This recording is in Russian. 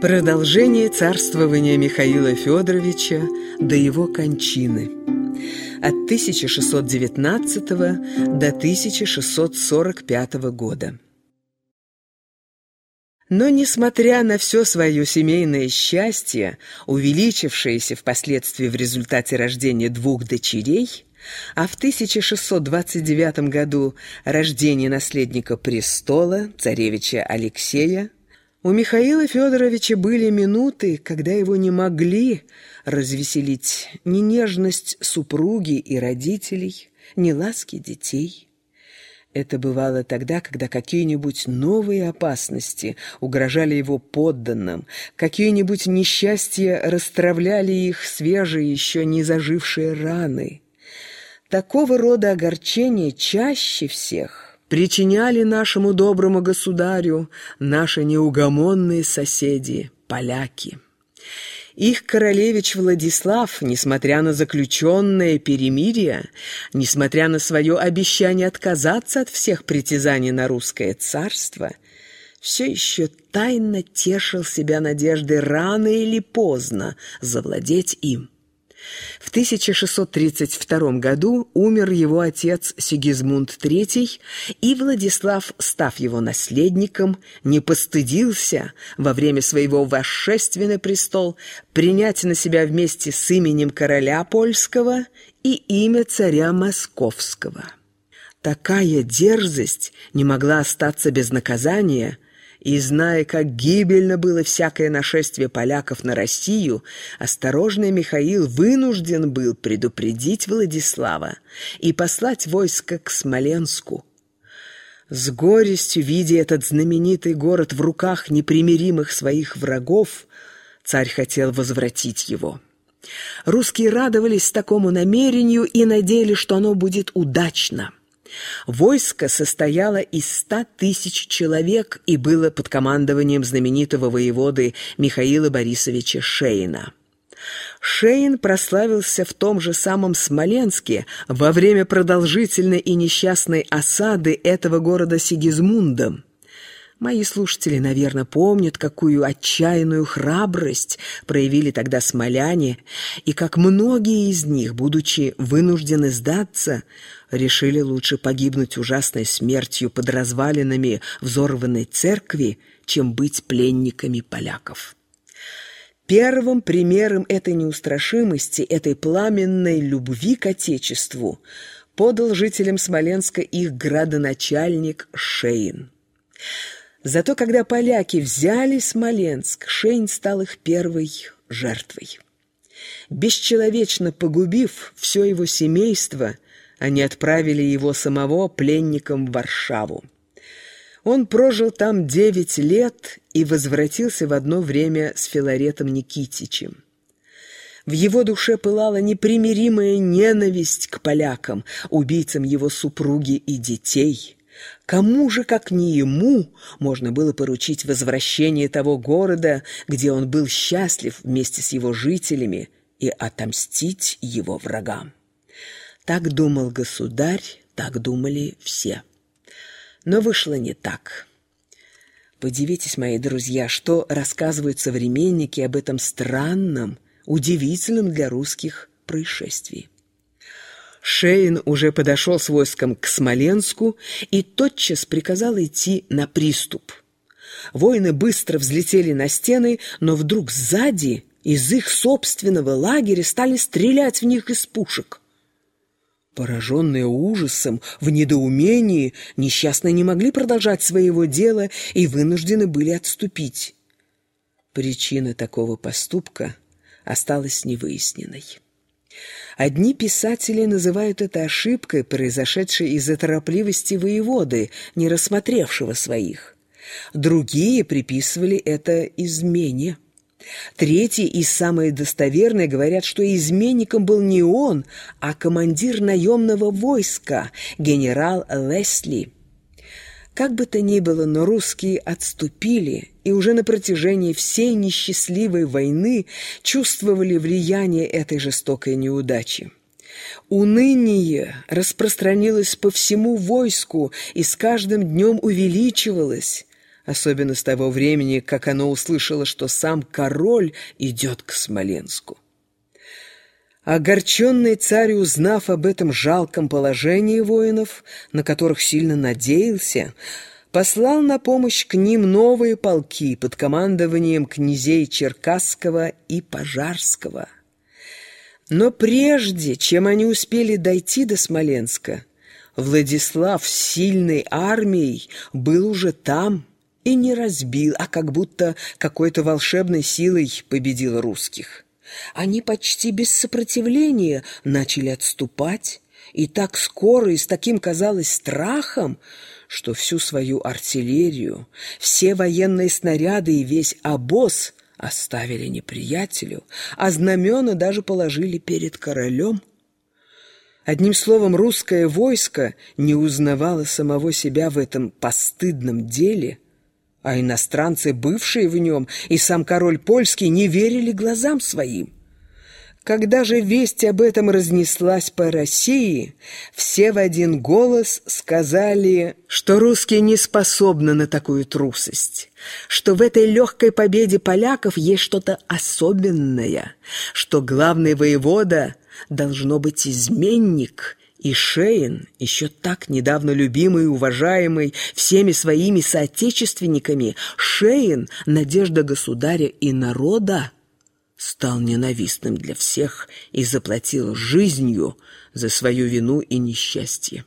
Продолжение царствования Михаила Федоровича до его кончины от 1619 до 1645 года. Но, несмотря на все свое семейное счастье, увеличившееся впоследствии в результате рождения двух дочерей, а в 1629 году рождение наследника престола, царевича Алексея, у Михаила Федоровича были минуты, когда его не могли развеселить ни нежность супруги и родителей, ни ласки детей. Это бывало тогда, когда какие-нибудь новые опасности угрожали его подданным, какие-нибудь несчастья расстравляли их свежие, еще не зажившие раны. Такого рода огорчения чаще всех причиняли нашему доброму государю наши неугомонные соседи, поляки. Их королевич Владислав, несмотря на заключенное перемирие, несмотря на свое обещание отказаться от всех притязаний на русское царство, все еще тайно тешил себя надеждой рано или поздно завладеть им. В 1632 году умер его отец Сигизмунд III, и Владислав, став его наследником, не постыдился во время своего восшествия на престол принять на себя вместе с именем короля польского и имя царя московского. Такая дерзость не могла остаться без наказания – и, зная, как гибельно было всякое нашествие поляков на Россию, осторожный Михаил вынужден был предупредить Владислава и послать войско к Смоленску. С горестью, видя этот знаменитый город в руках непримиримых своих врагов, царь хотел возвратить его. Русские радовались такому намерению и надеялись, что оно будет удачно. Войско состояло из ста тысяч человек и было под командованием знаменитого воеводы Михаила Борисовича Шейна. Шейн прославился в том же самом Смоленске во время продолжительной и несчастной осады этого города Сигизмундом. Мои слушатели, наверное, помнят, какую отчаянную храбрость проявили тогда смоляне, и как многие из них, будучи вынуждены сдаться, решили лучше погибнуть ужасной смертью под развалинами взорванной церкви, чем быть пленниками поляков. Первым примером этой неустрашимости, этой пламенной любви к Отечеству подал жителям Смоленска их градоначальник Шейн. Зато когда поляки взяли Смоленск, Шейн стал их первой жертвой. Бесчеловечно погубив все его семейство, они отправили его самого пленником в Варшаву. Он прожил там девять лет и возвратился в одно время с Филаретом Никитичем. В его душе пылала непримиримая ненависть к полякам, убийцам его супруги и детей – Кому же, как не ему, можно было поручить возвращение того города, где он был счастлив вместе с его жителями, и отомстить его врагам? Так думал государь, так думали все. Но вышло не так. Подивитесь, мои друзья, что рассказывают современники об этом странном, удивительном для русских происшествии. Шейн уже подошел с войском к Смоленску и тотчас приказал идти на приступ. Воины быстро взлетели на стены, но вдруг сзади из их собственного лагеря стали стрелять в них из пушек. Пораженные ужасом, в недоумении, несчастные не могли продолжать своего дела и вынуждены были отступить. Причина такого поступка осталась невыясненной. Одни писатели называют это ошибкой, произошедшей из-за торопливости воеводы, не рассмотревшего своих. Другие приписывали это измене. Третьи и самые достоверные говорят, что изменником был не он, а командир наемного войска, генерал Лесли. Как бы то ни было, но русские отступили и уже на протяжении всей несчастливой войны чувствовали влияние этой жестокой неудачи. Уныние распространилось по всему войску и с каждым днем увеличивалось. особенно с того времени, как оно услышало, что сам король идет к Смоленску. Огорченный царь, узнав об этом жалком положении воинов, на которых сильно надеялся, послал на помощь к ним новые полки под командованием князей Черкасского и Пожарского. Но прежде, чем они успели дойти до Смоленска, Владислав с сильной армией был уже там и не разбил, а как будто какой-то волшебной силой победил русских. Они почти без сопротивления начали отступать, и так скоро и с таким, казалось, страхом, что всю свою артиллерию, все военные снаряды и весь обоз оставили неприятелю, а знамена даже положили перед королем. Одним словом, русское войско не узнавало самого себя в этом постыдном деле, а иностранцы, бывшие в нем, и сам король польский не верили глазам своим. Когда же весть об этом разнеслась по России, все в один голос сказали, что русские не способны на такую трусость, что в этой легкой победе поляков есть что-то особенное, что главный воевода должно быть изменник, и Шейн, еще так недавно любимый и уважаемый всеми своими соотечественниками, Шейн — надежда государя и народа, стал ненавистным для всех и заплатил жизнью за свою вину и несчастье.